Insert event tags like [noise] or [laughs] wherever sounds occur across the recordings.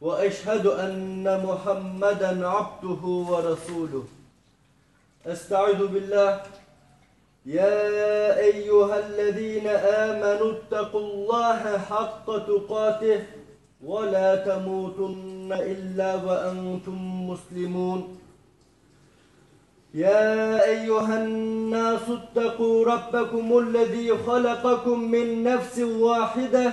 وأشهد أن محمدا عبده ورسوله. أستعذ بالله. يا أيها الذين آمنوا اتقوا الله حق تقاته ولا تموتن إلا وأنتم مسلمون. يا أيها الناس اتقوا ربكم الذي خلقكم من نفس واحدة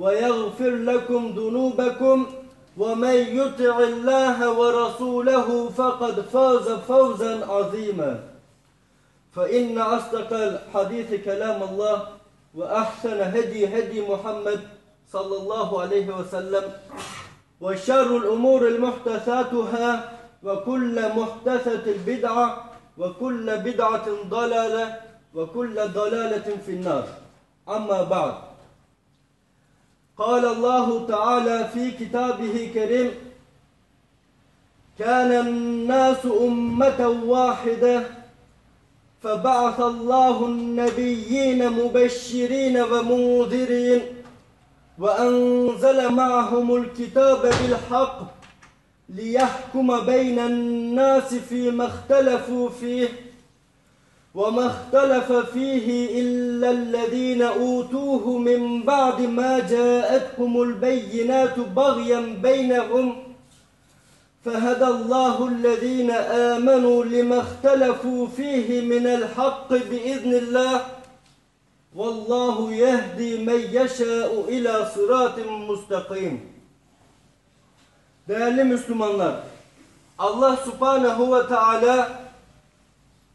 ويغفر لكم ذنوبكم ومن يطع الله ورسوله فقد فاز فوزا عظيما. فإن أصدق الحديث كلام الله وأحسن هدي هدي محمد صلى الله عليه وسلم وشر الأمور المحدثاتها وكل محدثة بدعة وكل بدعة ضلالة وكل ضلالة في النار. أما بعد. قال الله تعالى في كتابه كريم كان الناس أمة واحدة فبعث الله النبيين مبشرين ومنذرين وأنزل معهم الكتاب بالحق ليحكم بين الناس فيما اختلفوا فيه وما اختلف فيه إلا الذين أوتوه من بعد ما جاءتهم البينات بغيا بينهم فهدى الله الذين آمنوا لما اختلفوا فيه من الحق بإذن الله والله يهدي من يشاء إلى صراط مستقيم Değerli Müslümanlar, Allah Subhanahu ve Teala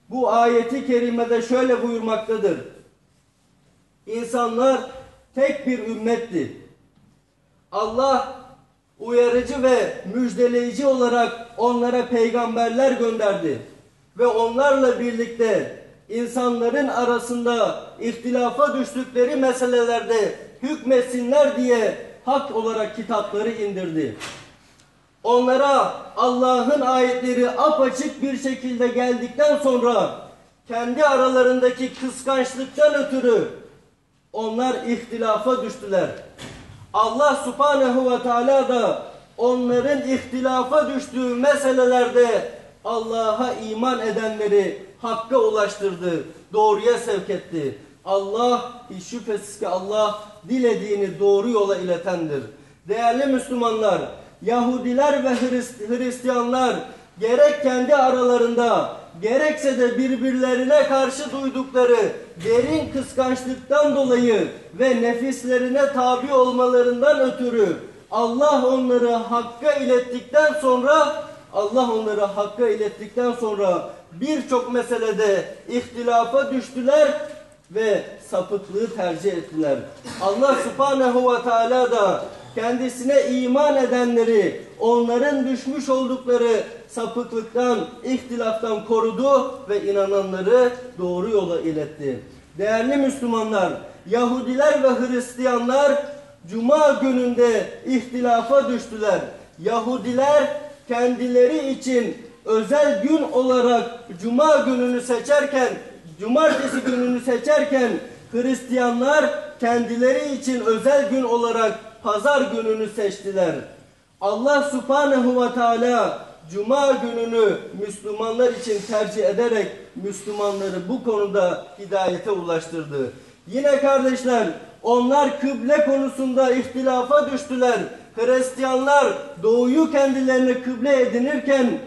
bu ayeti kerimede şöyle buyurmaktadır. İnsanlar tek bir ümmetti. Allah uyarıcı ve müjdeleyici olarak onlara peygamberler gönderdi. Ve onlarla birlikte insanların arasında ihtilafa düştükleri meselelerde hükmetsinler diye hak olarak kitapları indirdi. Onlara Allah'ın ayetleri apaçık bir şekilde geldikten sonra kendi aralarındaki kıskançlıktan ötürü onlar ihtilafa düştüler. Allah subhanehu ve teala da onların ihtilafa düştüğü meselelerde Allah'a iman edenleri hakka ulaştırdı, doğruya sevk etti. Allah hiç şüphesiz ki Allah dilediğini doğru yola iletendir. Değerli Müslümanlar, Yahudiler ve Hristiyanlar gerek kendi aralarında gerekse de birbirlerine karşı duydukları derin kıskançlıktan dolayı ve nefislerine tabi olmalarından ötürü Allah onları hakka ilettikten sonra Allah onları hakka ilettikten sonra birçok meselede ihtilafa düştüler ve sapıklığı tercih ettiler. Allah subhanehu ve teala da kendisine iman edenleri onların düşmüş oldukları sapıklıktan, ihtilaftan korudu ve inananları doğru yola iletti. Değerli Müslümanlar, Yahudiler ve Hristiyanlar Cuma gününde ihtilafa düştüler. Yahudiler kendileri için özel gün olarak Cuma gününü seçerken, Cumartesi gününü seçerken Hristiyanlar kendileri için özel gün olarak pazar gününü seçtiler. Allah subhanehu ve teala Cuma gününü Müslümanlar için tercih ederek Müslümanları bu konuda hidayete ulaştırdı. Yine kardeşler onlar kıble konusunda ihtilafa düştüler. Hristiyanlar doğuyu kendilerine kıble edinirken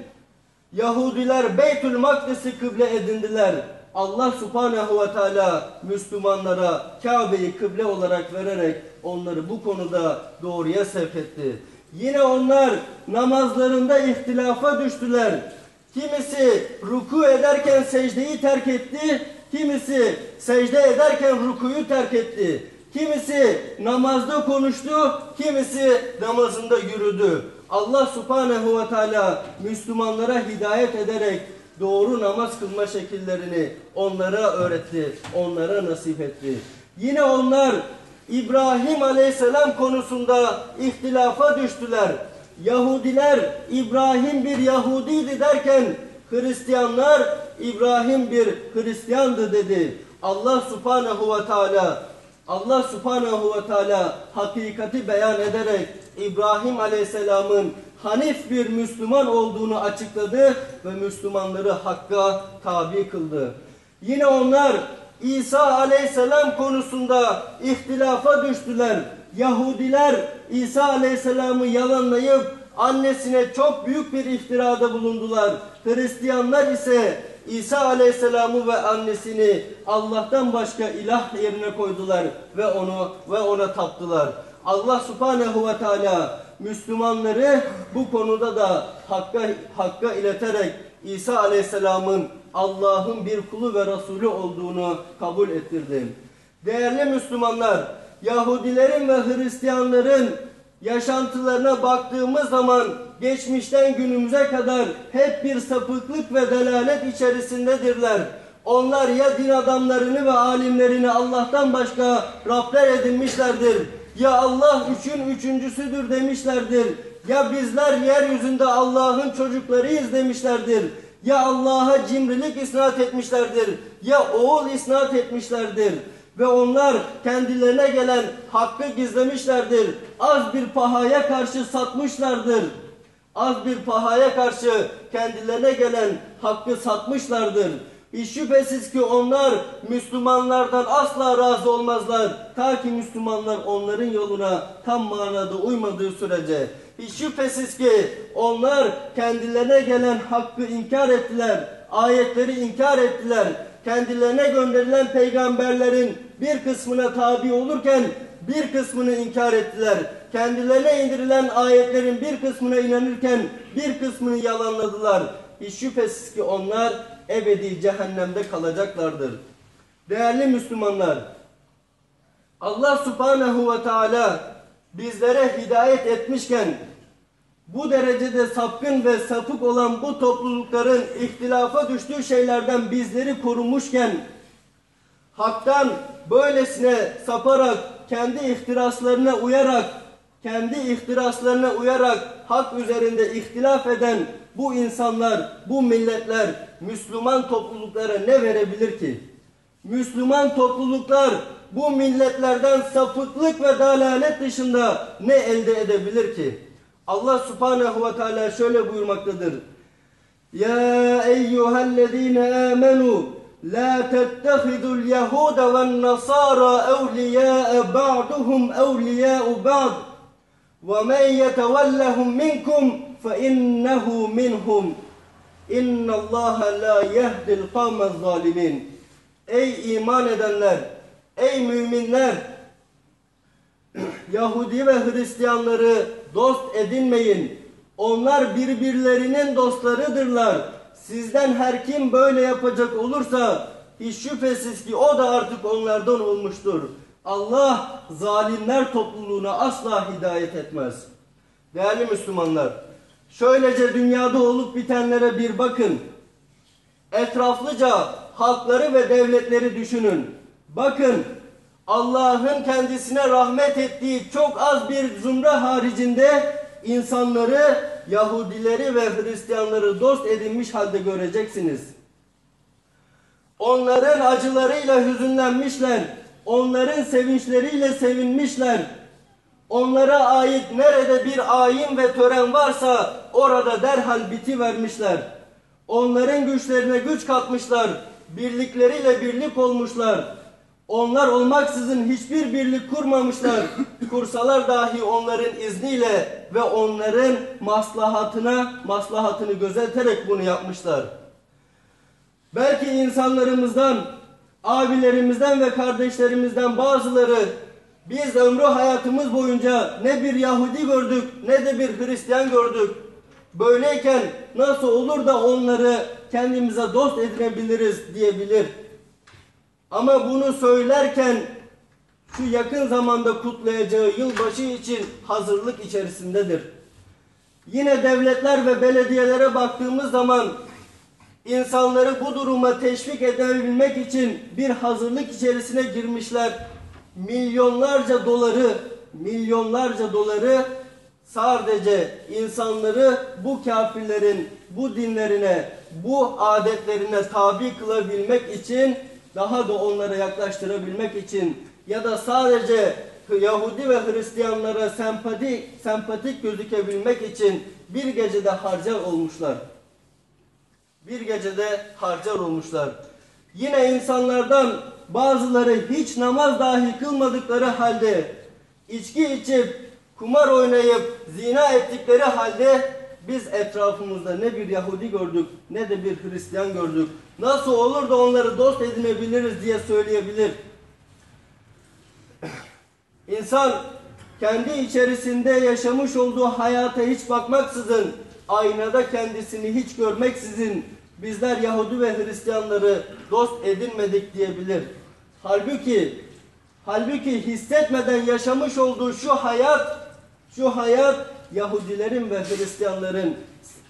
Yahudiler Beytül Makdis'i kıble edindiler. Allah subhanehu ve teala Müslümanlara Kabe'yi kıble olarak vererek onları bu konuda doğruya sevk etti. Yine onlar namazlarında ihtilafa düştüler. Kimisi ruku ederken secdeyi terk etti, kimisi secde ederken rukuyu terk etti. Kimisi namazda konuştu, kimisi namazında yürüdü. Allah subhanehu ve teala Müslümanlara hidayet ederek doğru namaz kılma şekillerini onlara öğretti, onlara nasip etti. Yine onlar İbrahim aleyhisselam konusunda ihtilafa düştüler. Yahudiler İbrahim bir Yahudiydi derken Hristiyanlar İbrahim bir Hristiyandı dedi. Allah subhanehu ve teala Allah subhanehu ve teala hakikati beyan ederek İbrahim aleyhisselamın Hanif bir Müslüman olduğunu açıkladı ve Müslümanları hakka tabi kıldı. Yine onlar İsa aleyhisselam konusunda ihtilafa düştüler. Yahudiler İsa aleyhisselamı yalanlayıp annesine çok büyük bir iftirada bulundular. Hristiyanlar ise İsa aleyhisselamı ve annesini Allah'tan başka ilah yerine koydular ve onu ve ona taptılar. Allah subhanehu ve teala Müslümanları bu konuda da hakka, hakka ileterek İsa aleyhisselamın Allah'ın bir kulu ve Resulü olduğunu kabul ettirdi. Değerli Müslümanlar, Yahudilerin ve Hristiyanların yaşantılarına baktığımız zaman geçmişten günümüze kadar hep bir sapıklık ve delalet içerisindedirler. Onlar ya din adamlarını ve alimlerini Allah'tan başka Rabler edinmişlerdir. Ya Allah üçün üçüncüsüdür demişlerdir. Ya bizler yeryüzünde Allah'ın çocuklarıyız demişlerdir. Ya Allah'a cimrilik isnat etmişlerdir. Ya oğul isnat etmişlerdir. Ve onlar kendilerine gelen hakkı gizlemişlerdir. Az bir pahaya karşı satmışlardır. Az bir pahaya karşı kendilerine gelen hakkı satmışlardır. Hiç şüphesiz ki onlar Müslümanlardan asla razı olmazlar. Ta ki Müslümanlar onların yoluna tam manada uymadığı sürece. Hiç şüphesiz ki onlar kendilerine gelen hakkı inkar ettiler. Ayetleri inkar ettiler. Kendilerine gönderilen peygamberlerin bir kısmına tabi olurken bir kısmını inkar ettiler. Kendilerine indirilen ayetlerin bir kısmına inanırken bir kısmını yalanladılar. Hiç şüphesiz ki onlar ebedi cehennemde kalacaklardır. Değerli Müslümanlar, Allah subhanehu ve teala bizlere hidayet etmişken bu derecede sapkın ve sapık olan bu toplulukların ihtilafa düştüğü şeylerden bizleri korumuşken haktan böylesine saparak kendi ihtiraslarına uyarak kendi ihtiraslarına uyarak hak üzerinde ihtilaf eden bu insanlar, bu milletler Müslüman topluluklara ne verebilir ki? Müslüman topluluklar bu milletlerden sapıklık ve dalalet dışında ne elde edebilir ki? Allah subhanehu ve teala şöyle buyurmaktadır. Ya eyyühellezine amenu la tettehidul yehude ve nasara evliyâe ba'duhum evliyâ'u ba'd ve men yetevellehum minkum fe innehu minhum İnna Allah la yehdil kavmez zalimin. Ey iman edenler, ey müminler, [clears throat] Yahudi ve Hristiyanları dost edinmeyin. Onlar birbirlerinin dostlarıdırlar. Sizden her kim böyle yapacak olursa hiç şüphesiz ki o da artık onlardan olmuştur. Allah zalimler topluluğuna asla hidayet etmez. Değerli Müslümanlar, şöylece dünyada olup bitenlere bir bakın. Etraflıca halkları ve devletleri düşünün. Bakın Allah'ın kendisine rahmet ettiği çok az bir zümre haricinde insanları, Yahudileri ve Hristiyanları dost edinmiş halde göreceksiniz. Onların acılarıyla hüzünlenmişler, onların sevinçleriyle sevinmişler. Onlara ait nerede bir ayin ve tören varsa orada derhal biti vermişler. Onların güçlerine güç katmışlar, birlikleriyle birlik olmuşlar. Onlar olmaksızın hiçbir birlik kurmamışlar. [laughs] Kursalar dahi onların izniyle ve onların maslahatına, maslahatını gözeterek bunu yapmışlar. Belki insanlarımızdan, abilerimizden ve kardeşlerimizden bazıları biz ömrü hayatımız boyunca ne bir Yahudi gördük ne de bir Hristiyan gördük. Böyleyken nasıl olur da onları kendimize dost edinebiliriz diyebilir. Ama bunu söylerken şu yakın zamanda kutlayacağı yılbaşı için hazırlık içerisindedir. Yine devletler ve belediyelere baktığımız zaman insanları bu duruma teşvik edebilmek için bir hazırlık içerisine girmişler. Milyonlarca doları, milyonlarca doları sadece insanları bu kafirlerin bu dinlerine, bu adetlerine tabi kılabilmek için daha da onlara yaklaştırabilmek için ya da sadece Yahudi ve Hristiyanlara sempati, sempatik gözükebilmek için bir gecede harcar olmuşlar. Bir gecede harcar olmuşlar. Yine insanlardan bazıları hiç namaz dahi kılmadıkları halde içki içip kumar oynayıp zina ettikleri halde biz etrafımızda ne bir Yahudi gördük ne de bir Hristiyan gördük. Nasıl olur da onları dost edinebiliriz diye söyleyebilir. İnsan kendi içerisinde yaşamış olduğu hayata hiç bakmaksızın, aynada kendisini hiç görmeksizin bizler Yahudi ve Hristiyanları dost edinmedik diyebilir. Halbuki halbuki hissetmeden yaşamış olduğu şu hayat şu hayat Yahudilerin ve Hristiyanların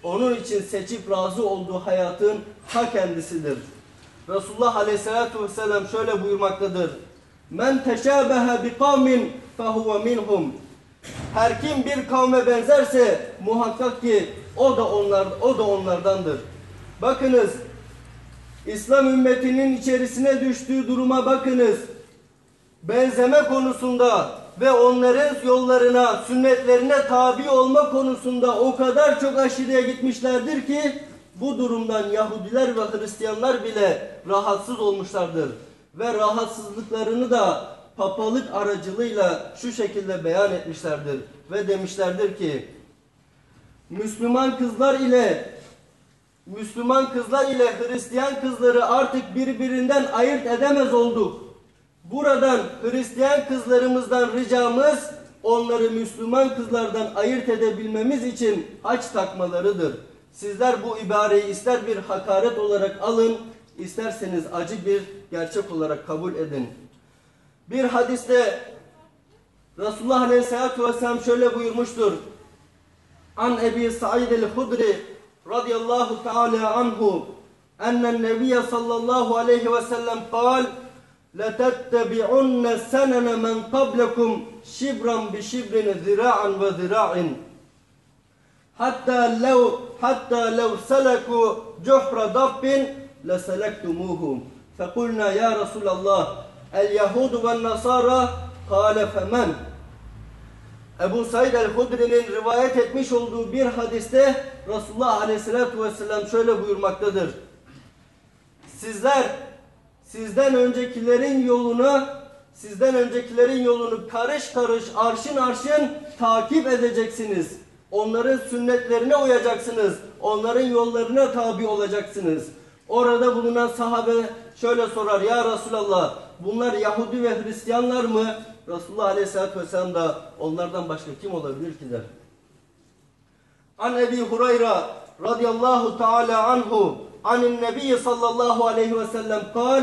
onun için seçip razı olduğu hayatın ta kendisidir. Resulullah Aleyhisselatü Vesselam şöyle buyurmaktadır. Men teşabehe bi kavmin fehuve minhum. Her kim bir kavme benzerse muhakkak ki o da onlar o da onlardandır. Bakınız İslam ümmetinin içerisine düştüğü duruma bakınız. Benzeme konusunda ve onların yollarına, sünnetlerine tabi olma konusunda o kadar çok aşırıya gitmişlerdir ki bu durumdan Yahudiler ve Hristiyanlar bile rahatsız olmuşlardır. Ve rahatsızlıklarını da papalık aracılığıyla şu şekilde beyan etmişlerdir. Ve demişlerdir ki Müslüman kızlar ile Müslüman kızlar ile Hristiyan kızları artık birbirinden ayırt edemez olduk. Buradan Hristiyan kızlarımızdan ricamız onları Müslüman kızlardan ayırt edebilmemiz için haç takmalarıdır. Sizler bu ibareyi ister bir hakaret olarak alın, isterseniz acı bir gerçek olarak kabul edin. Bir hadiste Resulullah Aleyhisselatü Vesselam şöyle buyurmuştur. An Ebi Sa'id el-Hudri radıyallahu teala anhu ennen nebiye sallallahu aleyhi ve sellem kal لَتَتَّبِعُنَّ سَنَنَ مَنْ قَبْلَكُمْ شِبْرًا بِشِبْرٍ ذِرَاعًا وَذِرَاعٍ حتى لو حتى لو سلكوا جحر ضب لسلكتموه فقلنا يا رسول الله اليهود والنصارى قال فمن Ebu Said el-Hudri'nin rivayet etmiş olduğu bir hadiste Resulullah aleyhissalatü vesselam şöyle buyurmaktadır. Sizler sizden öncekilerin yoluna sizden öncekilerin yolunu karış karış arşın arşın takip edeceksiniz. Onların sünnetlerine uyacaksınız. Onların yollarına tabi olacaksınız. Orada bulunan sahabe şöyle sorar. Ya Resulallah bunlar Yahudi ve Hristiyanlar mı? Resulullah Aleyhisselatü Vesselam da onlardan başka kim olabilir ki der. An Ebi Hureyre radıyallahu teala anhu anin nebi sallallahu aleyhi ve sellem kal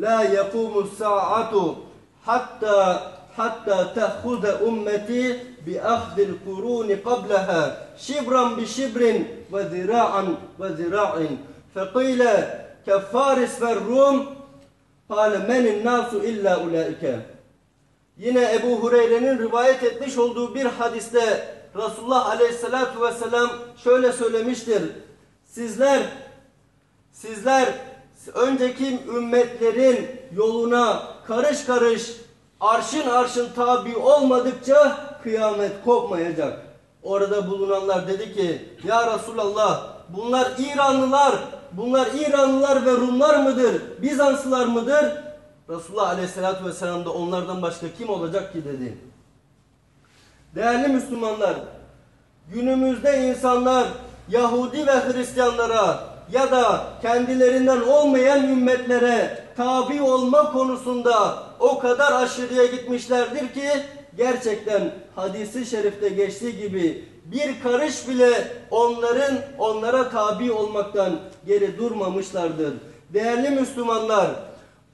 la yakumu sa'atu hatta hatta tehude ummeti bi ahdil kuruni qablaha şibran bi şibrin ve zira'an ve zira'in fekile keffaris ve rum kâle menin nasu illa ulaike Yine Ebu Hureyre'nin rivayet etmiş olduğu bir hadiste Resulullah Aleyhisselatü Vesselam şöyle söylemiştir. Sizler, sizler önceki ümmetlerin yoluna karış karış arşın arşın tabi olmadıkça kıyamet kopmayacak. Orada bulunanlar dedi ki ya Resulallah bunlar İranlılar, bunlar İranlılar ve Rumlar mıdır? Bizanslılar mıdır? Resulullah Aleyhisselatü Vesselam da onlardan başka kim olacak ki dedi. Değerli Müslümanlar, günümüzde insanlar Yahudi ve Hristiyanlara ya da kendilerinden olmayan ümmetlere tabi olma konusunda o kadar aşırıya gitmişlerdir ki gerçekten hadisi şerifte geçtiği gibi bir karış bile onların onlara tabi olmaktan geri durmamışlardır. Değerli Müslümanlar,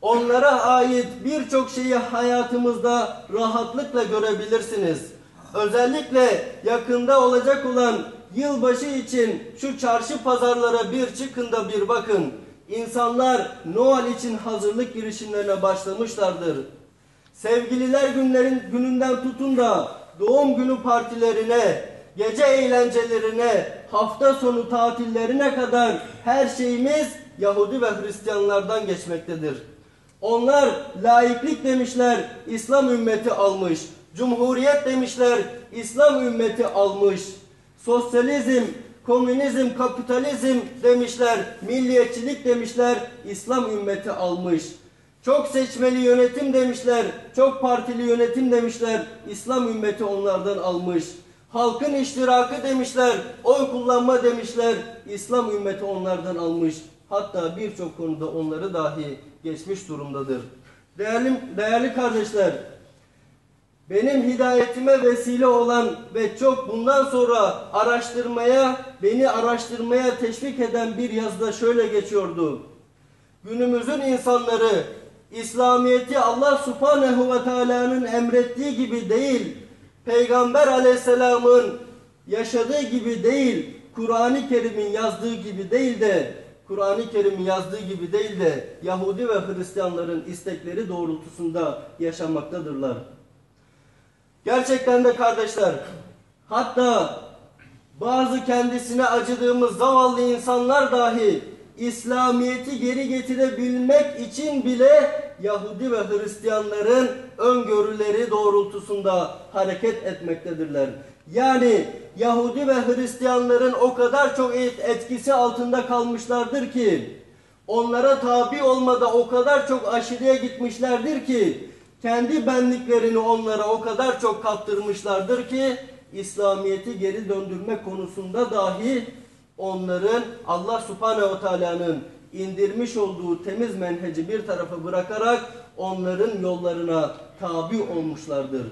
onlara ait birçok şeyi hayatımızda rahatlıkla görebilirsiniz. Özellikle yakında olacak olan yılbaşı için şu çarşı pazarlara bir çıkın da bir bakın. İnsanlar Noel için hazırlık girişimlerine başlamışlardır. Sevgililer günlerin gününden tutun da doğum günü partilerine, gece eğlencelerine, hafta sonu tatillerine kadar her şeyimiz Yahudi ve Hristiyanlardan geçmektedir. Onlar laiklik demişler, İslam ümmeti almış. Cumhuriyet demişler, İslam ümmeti almış. Sosyalizm, komünizm, kapitalizm demişler, milliyetçilik demişler, İslam ümmeti almış. Çok seçmeli yönetim demişler, çok partili yönetim demişler, İslam ümmeti onlardan almış. Halkın iştirakı demişler, oy kullanma demişler, İslam ümmeti onlardan almış. Hatta birçok konuda onları dahi geçmiş durumdadır. Değerli, değerli kardeşler, benim hidayetime vesile olan ve çok bundan sonra araştırmaya, beni araştırmaya teşvik eden bir yazıda şöyle geçiyordu. Günümüzün insanları İslamiyeti Allah subhanehu ve teala'nın emrettiği gibi değil, Peygamber aleyhisselamın yaşadığı gibi değil, Kur'an-ı Kerim'in yazdığı gibi değil de Kur'an-ı Kerim'in yazdığı gibi değil de Yahudi ve Hristiyanların istekleri doğrultusunda yaşamaktadırlar. Gerçekten de kardeşler, hatta bazı kendisine acıdığımız zavallı insanlar dahi İslamiyet'i geri getirebilmek için bile Yahudi ve Hristiyanların öngörüleri doğrultusunda hareket etmektedirler. Yani Yahudi ve Hristiyanların o kadar çok etkisi altında kalmışlardır ki onlara tabi olmada o kadar çok aşırıya gitmişlerdir ki kendi benliklerini onlara o kadar çok kaptırmışlardır ki İslamiyet'i geri döndürme konusunda dahi onların Allah subhanehu teala'nın indirmiş olduğu temiz menheci bir tarafa bırakarak onların yollarına tabi olmuşlardır.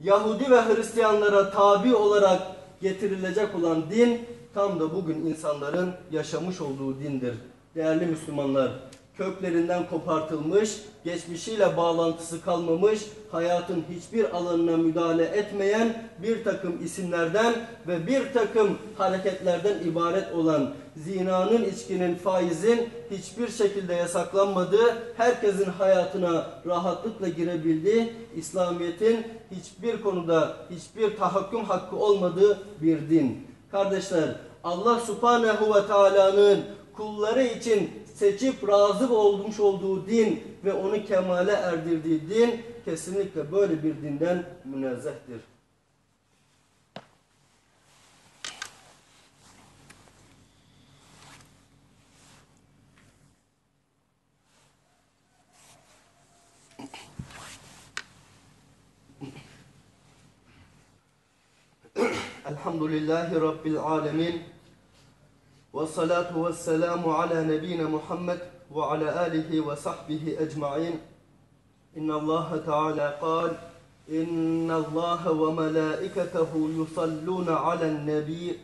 Yahudi ve Hristiyanlara tabi olarak getirilecek olan din tam da bugün insanların yaşamış olduğu dindir. Değerli Müslümanlar, köklerinden kopartılmış, geçmişiyle bağlantısı kalmamış, hayatın hiçbir alanına müdahale etmeyen bir takım isimlerden ve bir takım hareketlerden ibaret olan zinanın, içkinin, faizin hiçbir şekilde yasaklanmadığı, herkesin hayatına rahatlıkla girebildiği, İslamiyet'in hiçbir konuda hiçbir tahakküm hakkı olmadığı bir din. Kardeşler, Allah subhanehu ve teala'nın kulları için seçip razı olmuş olduğu din ve onu kemale erdirdiği din kesinlikle böyle bir dinden münezzehtir. Elhamdülillahi Rabbil alemin. والصلاة والسلام على نبينا محمد وعلى آله وصحبه أجمعين. إن الله تعالى قال إن الله وملائكته يصلون على النبي.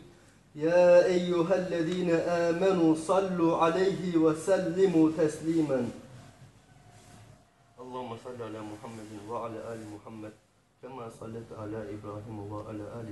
يا أيها الذين آمنوا صلوا عليه وسلموا تسليما. اللهم صل على محمد وعلى آل محمد كما صليت على إبراهيم وعلى آل